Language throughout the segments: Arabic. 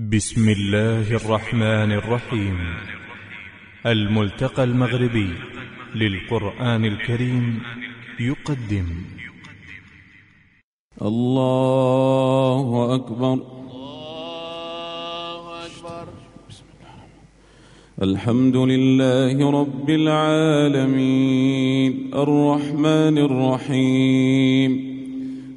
بسم الله الرحمن الرحيم. الملتقى المغربي للقرآن الكريم يقدم. الله أكبر. الله أكبر. الحمد لله رب العالمين. الرحمن الرحيم.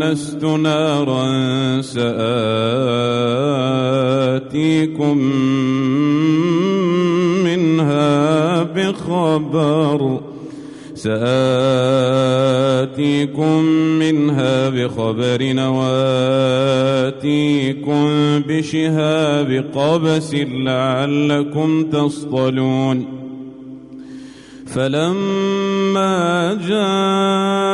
آنست نارا سآتيكم منها بخبر سآتيكم منها بخبر وآتيكم بشهاب قبس لعلكم تصطلون فلما جاءها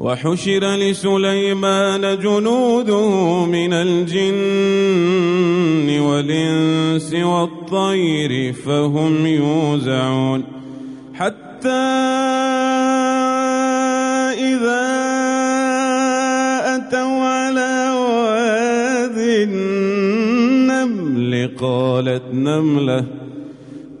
وحشر لسليمان جنوده من الجن والإنس والطير فهم يوزعون حتى إذا أتوا على واد النمل قالت نملة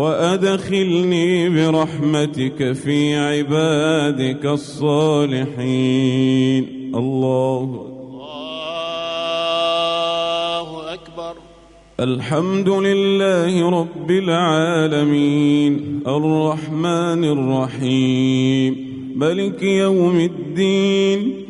وأدخلني برحمتك في عبادك الصالحين. الله الحمد لله رب العالمين. الرحمن الرحيم. ملك يوم الدين.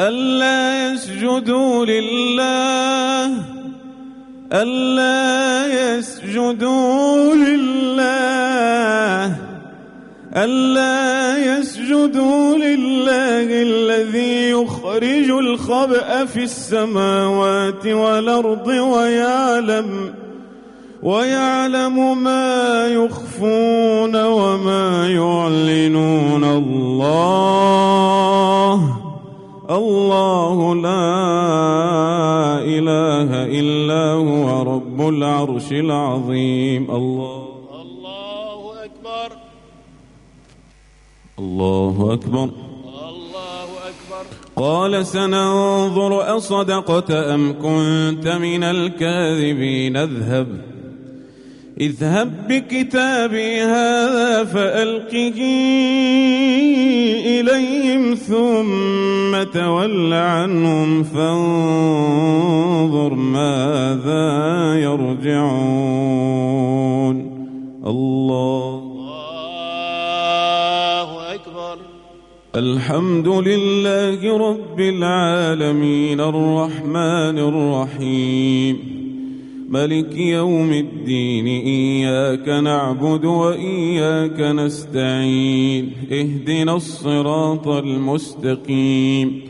ألا يسجدوا لله ألا يسجدوا لله ألا يسجدوا لله الذي يخرج الخبأ في السماوات والأرض ويعلم ويعلم ما يخفون وما يعلنون الله. الله لا إله إلا هو رب العرش العظيم. الله الله أكبر. الله أكبر. الله أكبر. قال سننظر أصدقت أم كنت من الكاذبين؟ اذهب. اذهب بكتابي هذا فألقه ثم تول عنهم فانظر ماذا يرجعون. الله الله أكبر. الحمد لله رب العالمين الرحمن الرحيم. ملك يوم الدين إياك نعبد وإياك نستعين اهدنا الصراط المستقيم.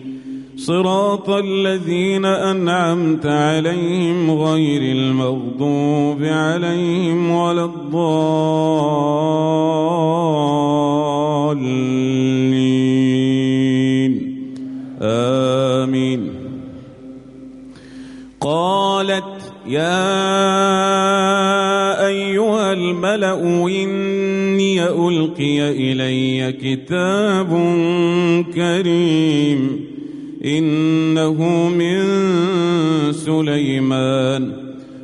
صراط الذين أنعمت عليهم غير المغضوب عليهم ولا الضالين. آمين. قالت يا أيها الملأ إني ألقي إلي كتاب كريم إنه من سليمان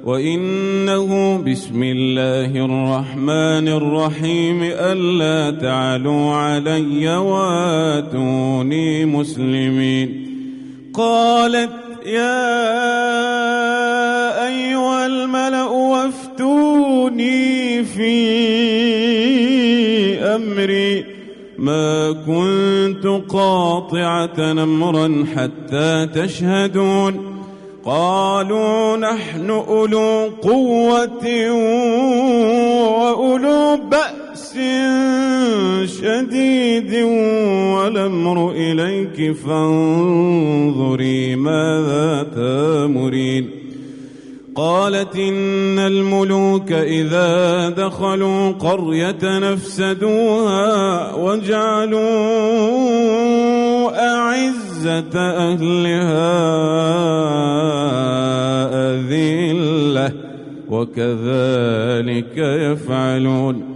وإنه بسم الله الرحمن الرحيم ألا تعلوا علي وآتوني مسلمين قالت يا أيها الملأ وافتوني في أمري. ما كنت قاطعة أمرا حتى تشهدون. قالوا نحن أولو قوة وأولو بأس. شديد والأمر إليك فانظري ماذا تأمرين. قالت إن الملوك إذا دخلوا قرية نفسدوها وجعلوا أعزة أهلها أذلة وكذلك يفعلون.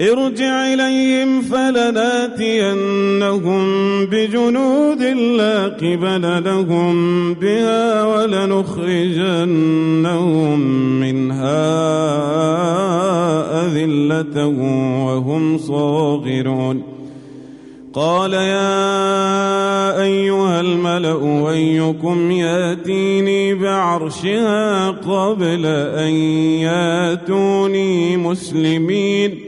ارجع إليهم فلناتينهم بجنود لا قبل لهم بها ولنخرجنهم منها أذلة وهم صاغرون. قال يا أيها الملأ أيكم ياتيني بعرشها قبل أن ياتوني مسلمين.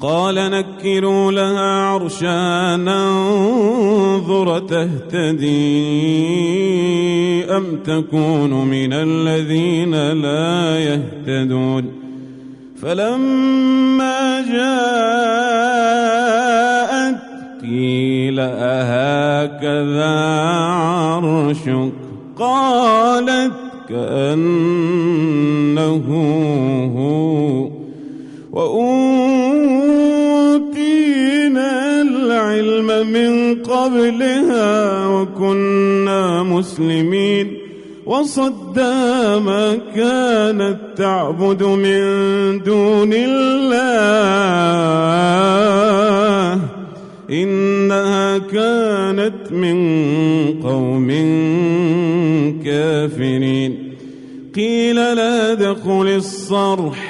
قال نكروا لها عرشا ننظر تهتدي أم تكون من الذين لا يهتدون فلما جاءت قيل أهكذا عرشك قالت كأنه هو وأوتينا من قبلها وكنا مسلمين وصدى ما كانت تعبد من دون الله. إنها كانت من قوم كافرين. قيل لا دخل الصرح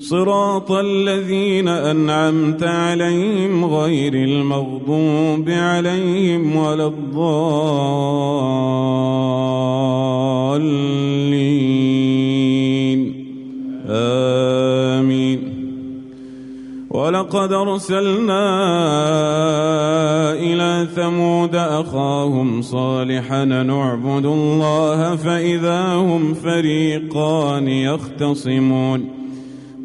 صراط الذين أنعمت عليهم غير المغضوب عليهم ولا الضالين. آمين. ولقد أرسلنا إلى ثمود أخاهم صالحا نعبد الله فإذا هم فريقان يختصمون.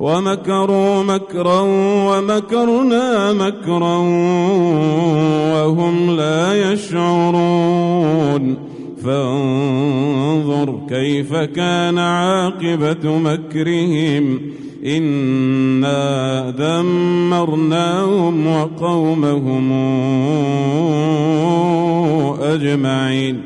ومكروا مكرا ومكرنا مكرا وهم لا يشعرون. فانظر كيف كان عاقبة مكرهم. إنا دمرناهم وقومهم أجمعين.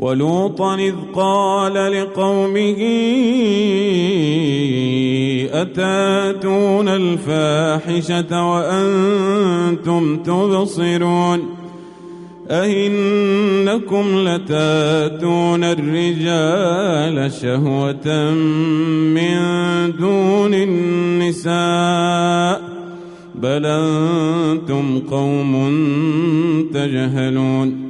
ولوطا إذ قال لقومه أتاتون الفاحشة وأنتم تبصرون أئنكم لتاتون الرجال شهوة من دون النساء بل أنتم قوم تجهلون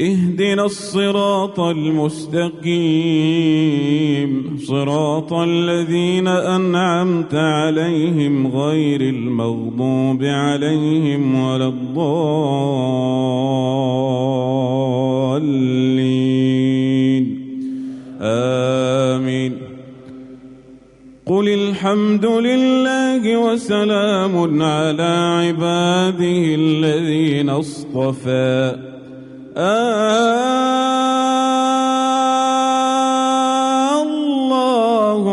اهدنا الصراط المستقيم. صراط الذين أنعمت عليهم غير المغضوب عليهم ولا الضالين. آمين. قل الحمد لله وسلام على عباده الذين اصطفى. الله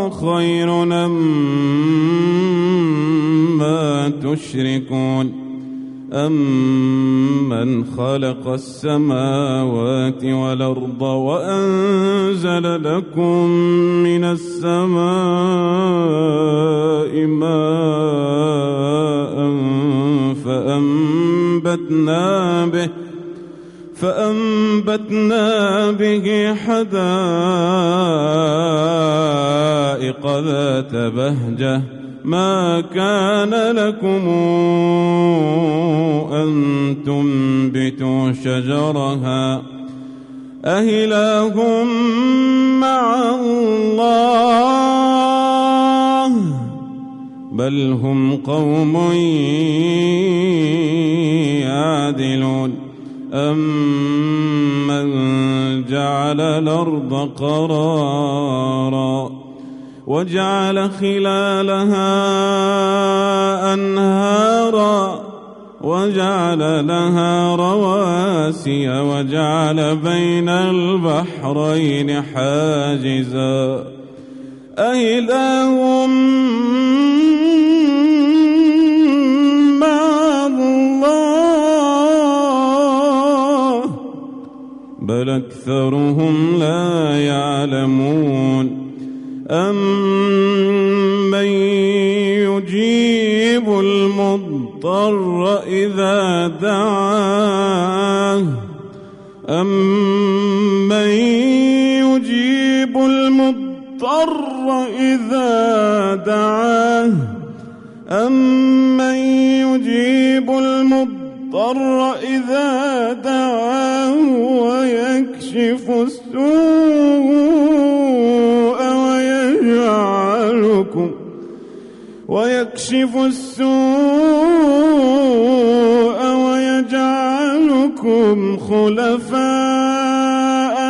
خير أما تشركون أمن خلق السماوات والأرض وأنزل لكم من السماء ماء فأنبتنا به فأنبتنا به حدائق ذات بهجة. ما كان لكم أن تنبتوا شجرها. أهله مع الله. بل هم قوم يعدلون أمن جعل الأرض قرارا وجعل خلالها أنهارا وجعل لها رواسي وجعل بين البحرين حاجزا أإله بل أكثرهم لا يعلمون أمن يجيب المضطر إذا دعاه أمن يجيب المضطر إذا دعاه أمن يجيب المضطر إذا دعاه السوء ويجعلكم ويكشف السوء ويجعلكم خلفاء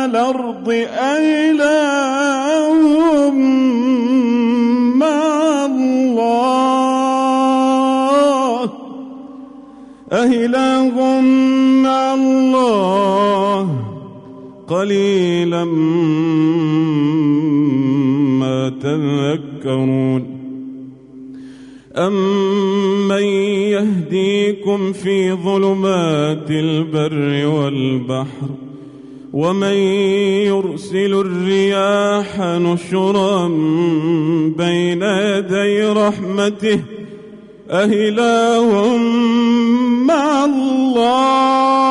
الأرض أإله مع الله. أهله مع الله. قليلا ما تذكرون. أمن يهديكم في ظلمات البر والبحر؟ ومن يرسل الرياح نشرا بين يدي رحمته؟ أهله مع الله.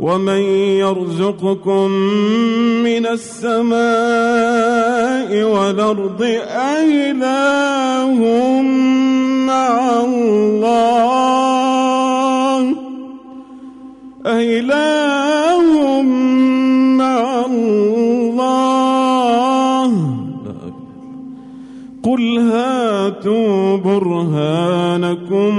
ومن يرزقكم من السماء والأرض أإله مع الله. أإله مع الله. قل هاتوا برهانكم.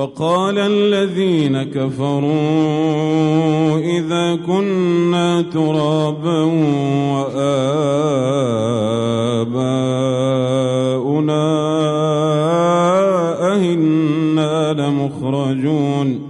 وقال الذين كفروا إذا كنا ترابا وآباؤنا أهنا لمخرجون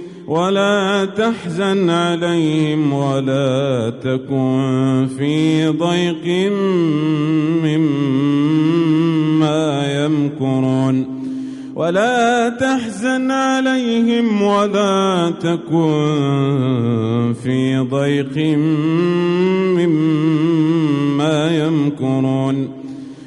ولا تحزن عليهم ولا تكن في ضيق مما يمكرون. ولا تحزن عليهم ولا تكن في ضيق مما يمكرون.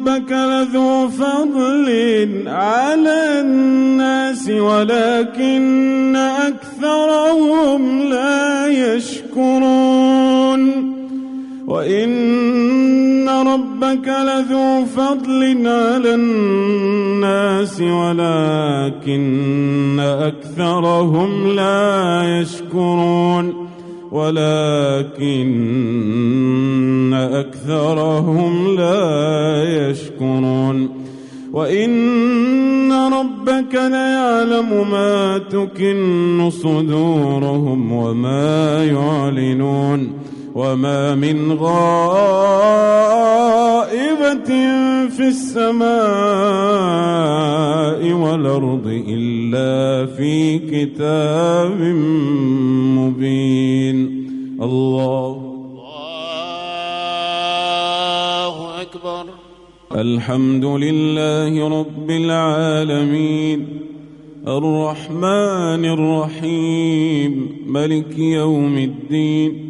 ربك لذو فضل على الناس ولكن أكثرهم لا يشكرون. وإن ربك لذو فضل على الناس ولكن أكثرهم لا يشكرون. ولكن أكثرهم لا يشكرون. وإن ربك ليعلم ما تكن صدورهم وما يعلنون. وما من غائبة في السماء والأرض إلا في كتاب مبين. الله. الله أكبر. الحمد لله رب العالمين. الرحمن الرحيم. ملك يوم الدين.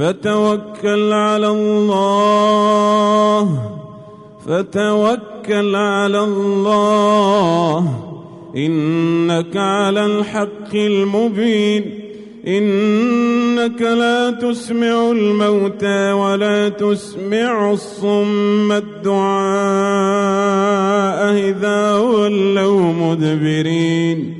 فتوكل على الله. فتوكل على الله. إنك على الحق المبين. إنك لا تسمع الموتى ولا تسمع الصم. الدعاء إذا ولوا مدبرين.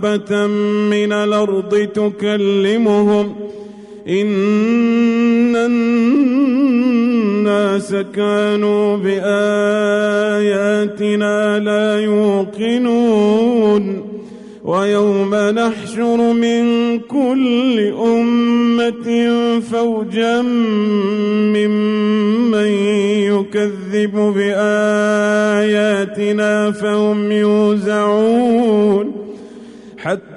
دابة من الأرض تكلمهم إن الناس كانوا بآياتنا لا يوقنون ويوم نحشر من كل أمة فوجا ممن يكذب بآياتنا فهم يوزعون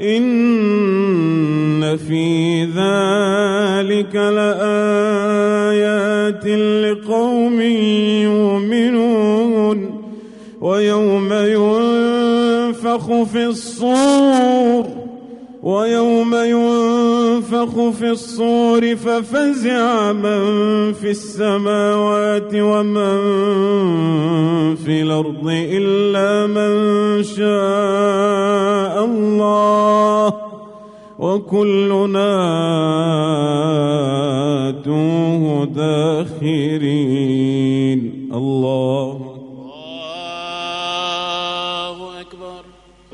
إن في ذلك لآيات لقوم يؤمنون ويوم ينفخ في الصور ويوم ينفخ في الصور ففزع من في السماوات ومن في الأرض إلا من شاء الله وكلنا آتوه داخرين. الله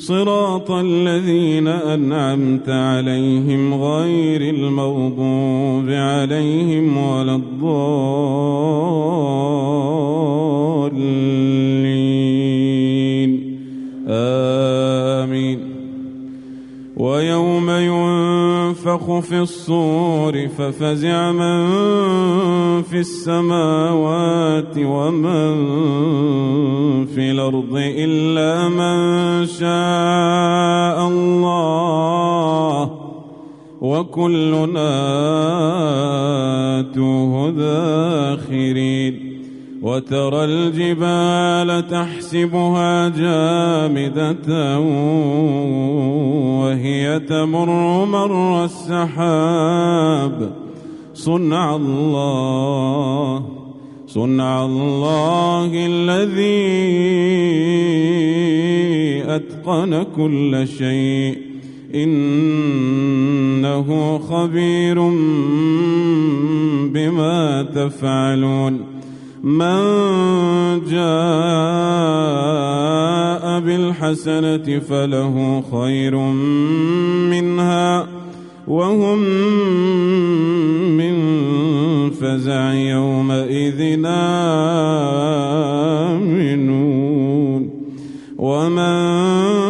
صراط الذين أنعمت عليهم غير المغضوب عليهم ولا الضالين. آمين. ويوم ينفخ في الصور ففزع من في السماوات ومن في الأرض إلا من شاء الله. وكلنا اتوه داخرين وترى الجبال تحسبها جامدة وهي تمر مر السحاب. صنع الله صنع الله الذي أتقن كل شيء. إنه خبير بما تفعلون. من جاء بالحسنة فله خير منها وهم من فزع يومئذ آمنون. ومن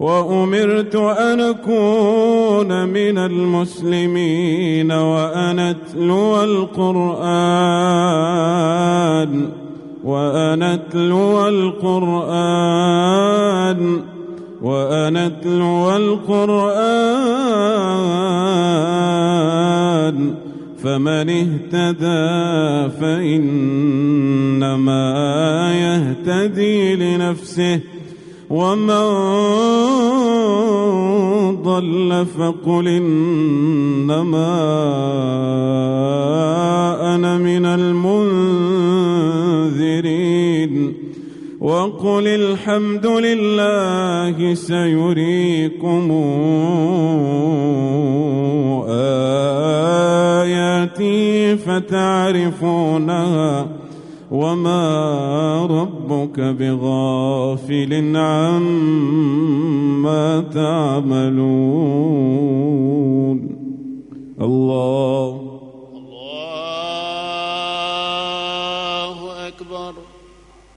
وأمرت أن أكون من المسلمين وأن أتلو القرآن وأن أتلو القرآن وأن أتلو القرآن. فمن اهتدى فإنما يهتدي لنفسه. ومن ضل فقل إنما أنا من المنذرين وقل الحمد لله سيريكم آياتي فتعرفونها وما ربك بغافل عما تعملون. الله